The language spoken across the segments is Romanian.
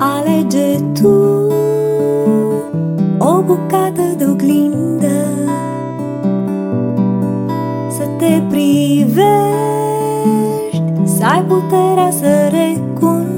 Alege tu o bucată de oglindă Să te privești, să ai puterea să recunoști.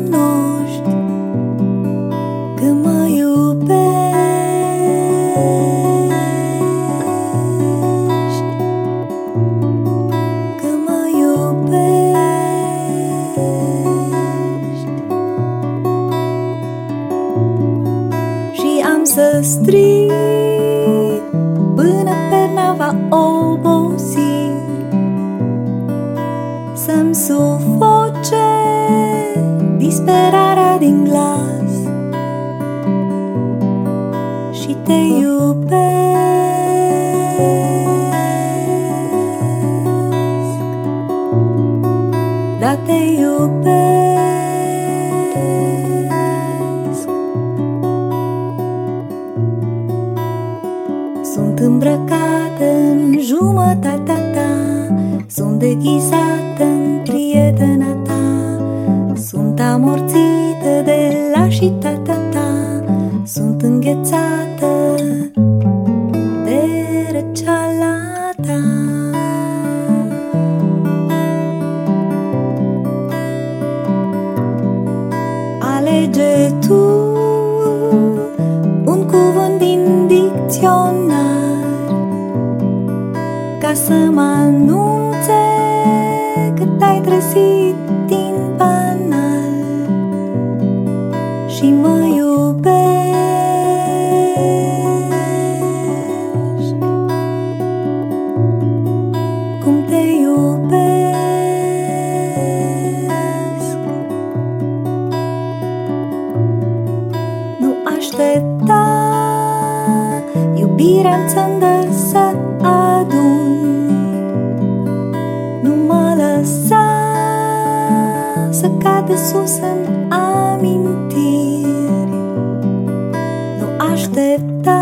Să strig Până perna va obosi Să-mi sufoce Disperarea din glas Și te iubesc. Da, te iubesc îmbrăcată în jumătatea ta Sunt deghizată în prietena ta Sunt amorțită de lașitatea ta Sunt înghețată de răceala ta Alege tu un cuvânt din dicționar să mă anunțe că te-ai trezit din banal. Și mă iubești. Cum te iubesc Nu aștepta Iubirea în țândă să lăsa Să cadă sus în amintiri. Nu aștepta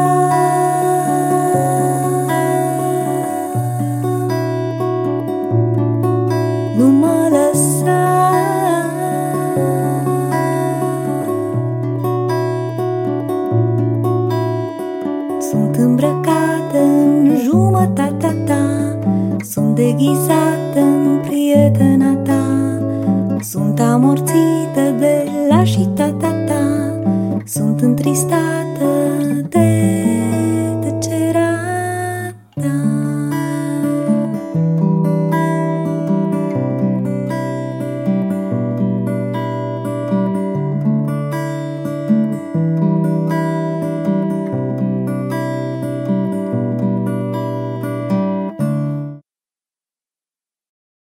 Nu mă lăsa Sunt îmbrăcată în jumătatea ta Sunt deghizată Sunt întristată de